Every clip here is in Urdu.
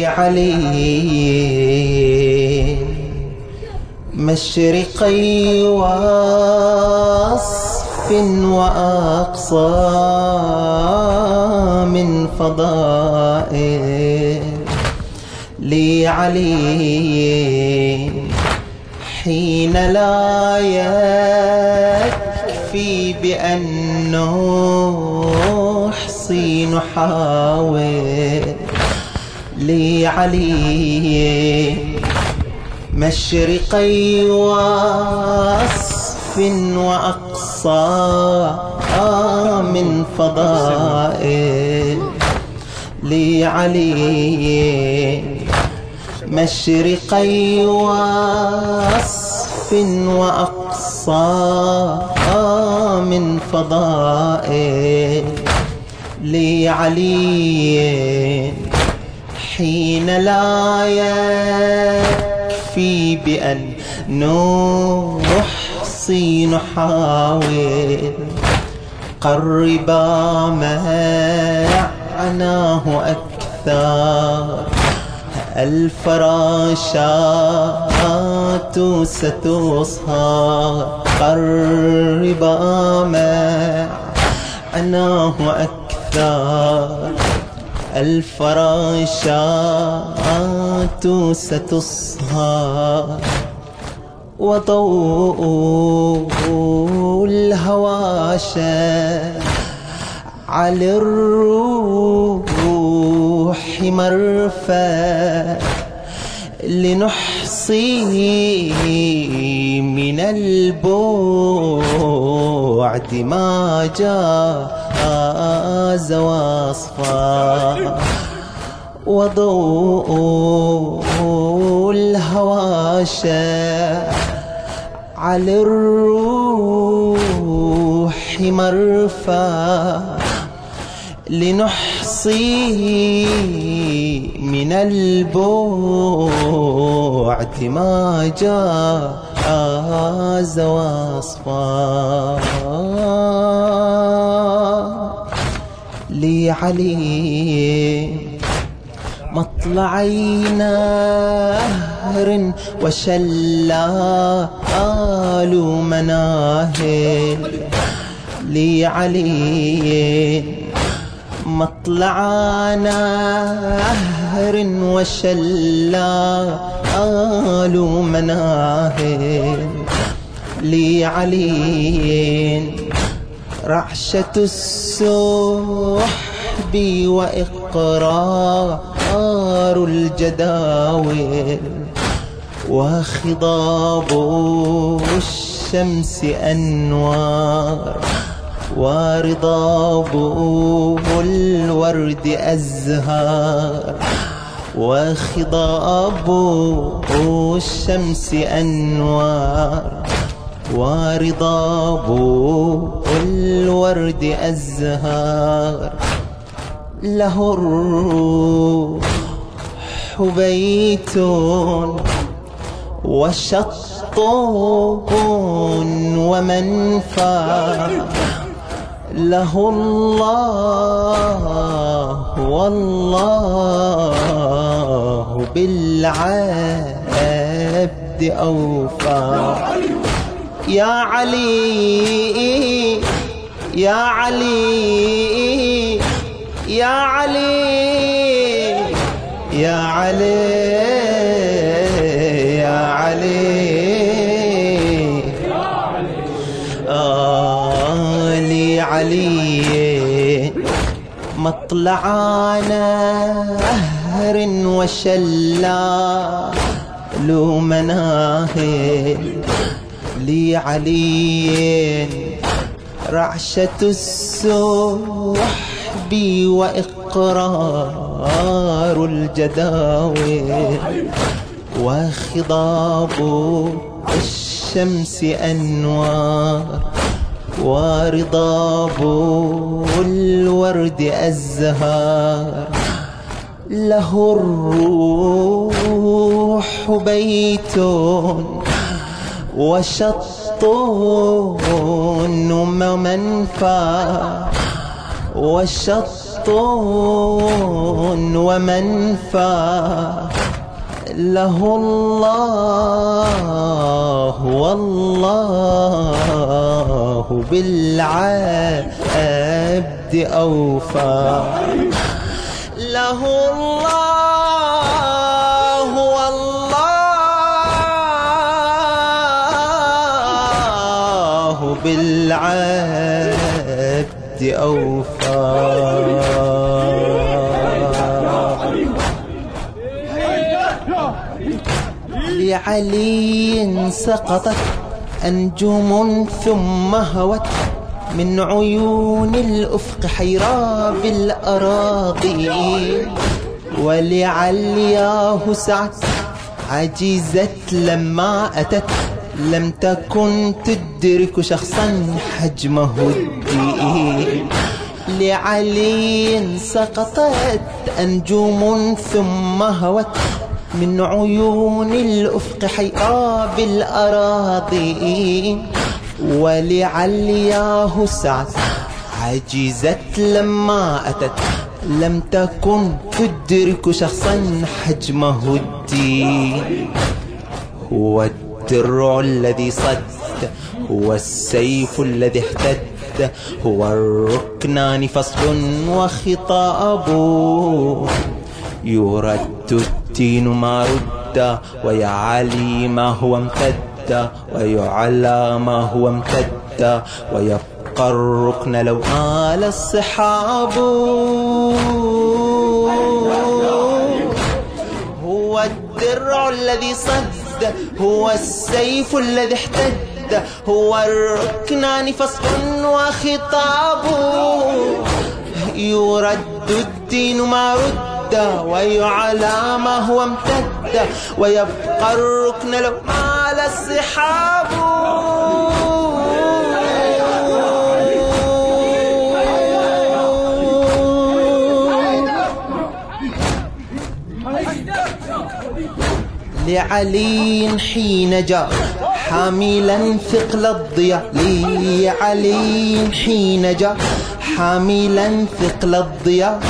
لعلي مشرقي وصف وأقصى من فضائل فضائه لعلي حين لا يكفي بأنه نحصي نحاول لعلي مشرقي وصف وأقصى من فضائل لعلي. مشرقي وصف وأقصى من فضائل لعلي. حين لا يكفي بأن نحصي نحاول. قربا معناه أكثر. الفراشات ستصهى قربا معناه أكثر. الفراشات ستصهى وضوء الهوى على الروح مرفى لنحصي من البعد ما جاز وصفا وضوء الهوى شاع على الروح مرفى لنحصي من البعد ما جاز وصفا لي علي مطلعي نهر وشلال مناهل. لي علي مطلع نهر وشلال مناهل. لي علي رعشة السحب وإقرار الجداول وخضاب الشمس أنوار ورضاب الورد أزهار وخضاب الشمس أنوار ورضاب الورد أزهار له الروح بيت وشط ومنفى له الله والله بالعبد أوفى يا علي يا علي يا علي يا علي يا علي. آه لي علي مطلع نهر وشلال مناهل. لي علي رعشة السحب وإقرار الجداول وخضاب الشمس أنوار ورضاب الورد أزهار له الروح بيت وشط ومنفى وشط ومنفى له الله والله بالعبد أوفى له الله والله بالعبد أوفى. لعلي سقطت أنجم ثم هوت من عيون الأفق حيرى بالأراضي ولعلياه سعت عجزت لما أتت. لم تكن تدرك شخصا حجمه الدين. لعلي سقطت أنجوم ثم هوت من عيون الأفق حيرى بالأراضي ولعلياه سعت عجزت لما أتت. لم تكن تدرك شخصا حجمه الدين. هو الدين الدرع الذي صد، هو السيف الذي اهتد هو الركنان فصل وخطاب يرد الدين ما رد، ويعلي ما هو امتد، ويعلى ما هو امتد، ويبقى الركن لو آل الصحاب هو الدرع الذي صد هو السيف الذي احتد، هو الركنان فصل وخطاب. يرد الدين ما رد ويعلى ما هو امتد، ويبقى الركن لو مال السحاب لعلي حين جاء. حاملا ثقل الضياء. لعلي حين جاء. حاملا ثقل الضياء.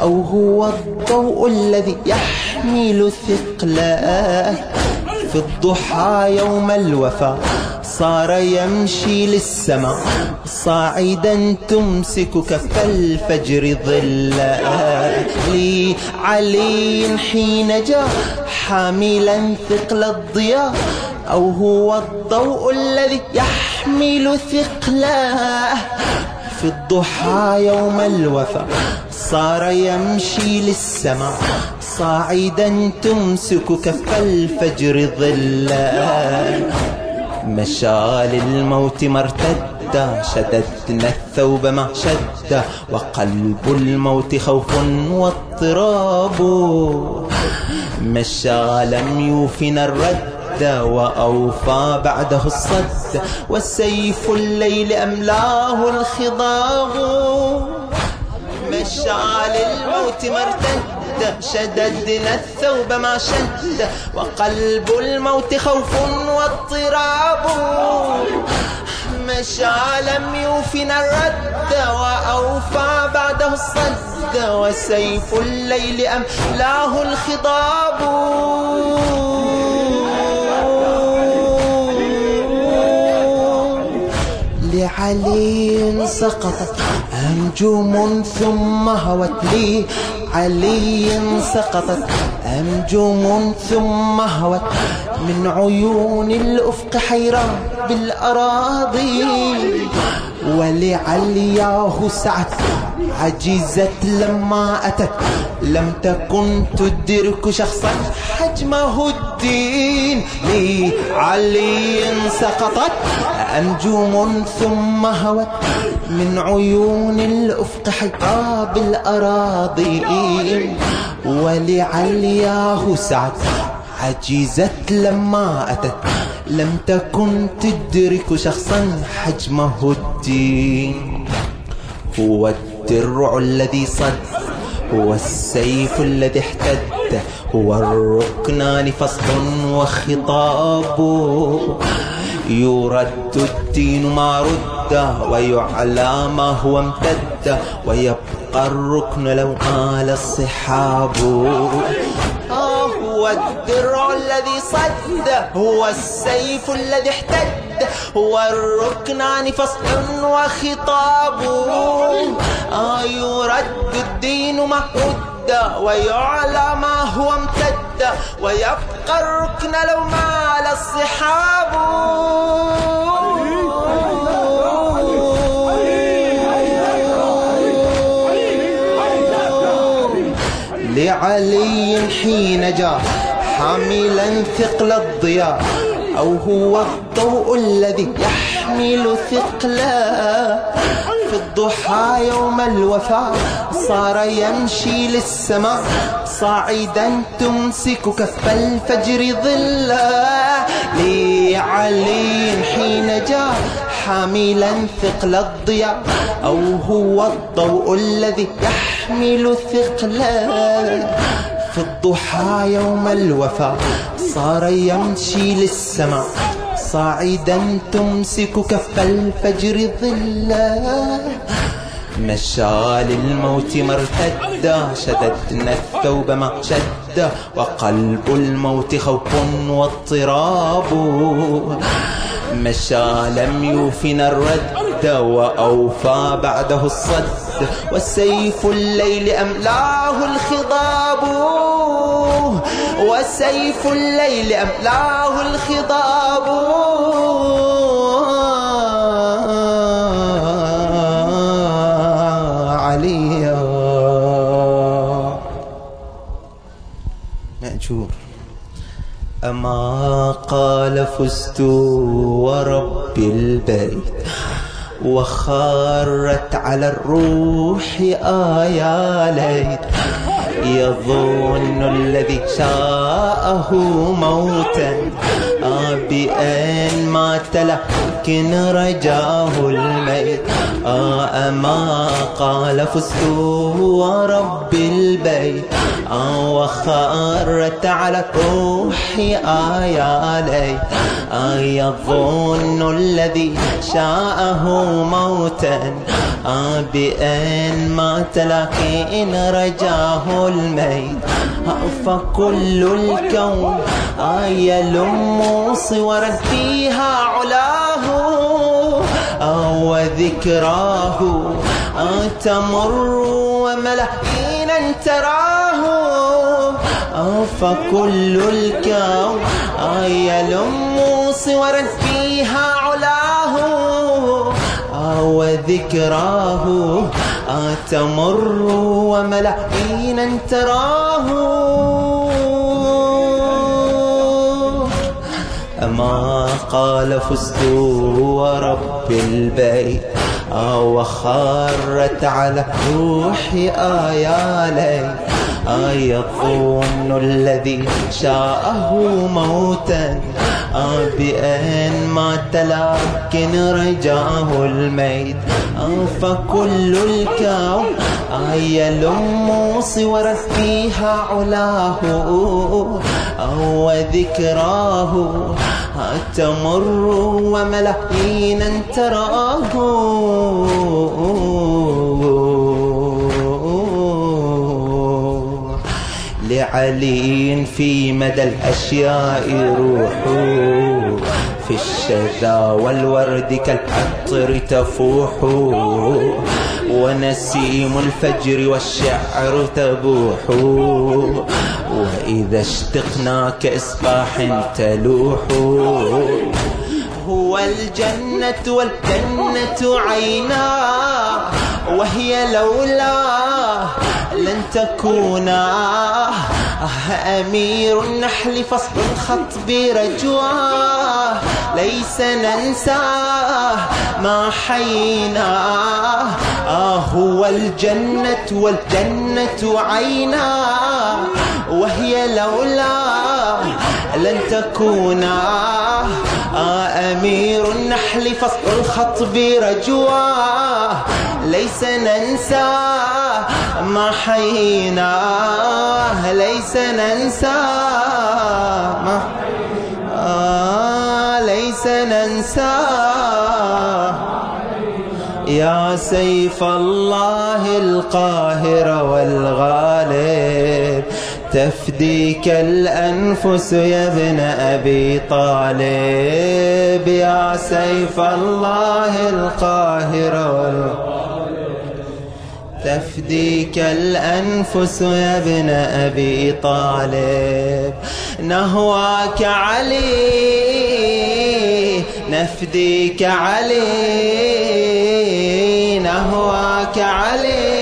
أو هو الضوء الذي يحمل ثقله في الضحى يوم الوفاء. صار يمشي للسماء. صاعدا تمسك كف الفجر ظلا لي علي حين جاء. حاملا ثقل الضياء، أو هو الضوء الذي يحمل ثقله في الضحى يوم الوفاء، صار يمشي للسماء، صاعدا تمسك كف الفجر ظلا. مشى للموت مرتدا شددنا الثوب ما شد، وقلب الموت خوف واضطراب. مشى لم يوفنا الرد، وأوفى بعده الصد. والسيف الليل أملاه الخضاب. مشى للموت مرتد شددنا الثوب ما شد. وقلب الموت خوف واضطراب. مشى لم يوفنا الرد وأوفى بعده الصد وسيف الليل أملاه الخضاب لعلي سقطت أنجوم ثم هوت لي، علي سقطت أنجوم ثم هوت من عيون الأفق حيران بالأراضي. ولعلياه سعت عجزت لما أتت. لم تكن تدرك شخصا حجمه الدين. لعلي سقطت أنجوم ثم هوت من عيون الأفق حيرى بالأراضي. ولعلياه سعت عجزت لما أتت. لم تكن تدرك شخصا حجمه الدين. هو الدرع الذي صد. هو السيف الذي احتد. هو الركنان فصل وخطاب يرد الدين ما رد. رد ويعلى ما هو امتد ويبقى الركن لو مال الصحاب هو الدرع الذي صد، هو السيف الذي احتد، هو الركنان فصل وخطاب. آه، يرد الدين ما رد ويعلى ما هو امتد، ويبقى الركن لو مال الصحاب لعلي حين جاء حاملا ثقل الضياء، أو هو الضوء الذي يحمل ثقلا. في الضحى يوم الوفاء، صار يمشي للسماء، صاعدا تمسك كف الفجر ظلا. لعلي حين جاء حاملا ثقل الضياء، أو هو الضوء الذي يحمل ثقلا. في الضحى يوم الوفاء، صار يمشي للسماء. صاعدا تمسك كف الفجر ظلا. مشى للموت مرتدا، شددنا الثوب ما شد وقلب الموت خوف واضطراب. مشى لم يوفنا الرد وأوفى بعده الصد. والسيف الليل أملاه الخضاب. وسيف الليل أملاه الخضاب. مأجور. أما قال فزت بالبيت. وخرت على الروح آيا ليت. يظن الذي شاءه موتا. آه بأن مات لكن رجاه الميت آه أما قال فزت ورب البيت آه وخرت على روحي آيا ليت آه يظن الذي شاءه موتا آه بأن مات لكن رجاه الميت آه فكل الكون آه يلم صورا فيها علاه آه وذكراه آه تمر وملايين تراه آه فكل الكون آه يلم صورا فيها علاه آه وذكراه آه تمر وملايين تراه. أما قال فزت ورب البيت آه وخرت على روحي آيالي آه يظن الذي شاءه موتا بأن مات لكن رجاه الميت فكل الكون آه يلم صورا فيها علاه آه وذكراه آه تمر وملايين تراه لعلي في مدى الأشياء روح في الشذا والورد كالعطر تفوح ونسيم الفجر والشعر تبوح وإذا اشتقنا كإصباح تلوح هو الجنة والجنة عينا وهي لولا لن تكونا أمير النحل فصل الخط برجواه ليس ننسى ما حينا آه، هو الجنة والجنة عينا. وهي لولاه لن تكونا أمير النحل فصل الخطب رجواه ليس ننسى ما حينا ليس ننسى ما، آه، ليس ننسى. يا سيف الله القاهر والغالب تفديك الأنفس يا ابن أبي طالب يا سيف الله القاهر تفديك الأنفس يا ابن أبي طالب. نهواك علي، نفديك علي، نهواك علي.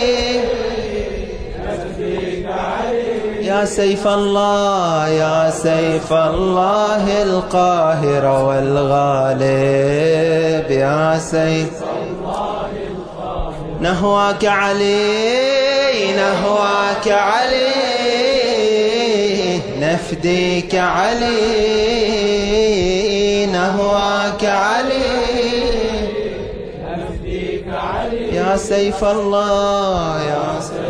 يا سيف الله يا سيف الله القاهر والغالب يا سيف نهواك علي نهواك علي نفديك علي نهواك علي نفديك علي يا سيف الله يا سيف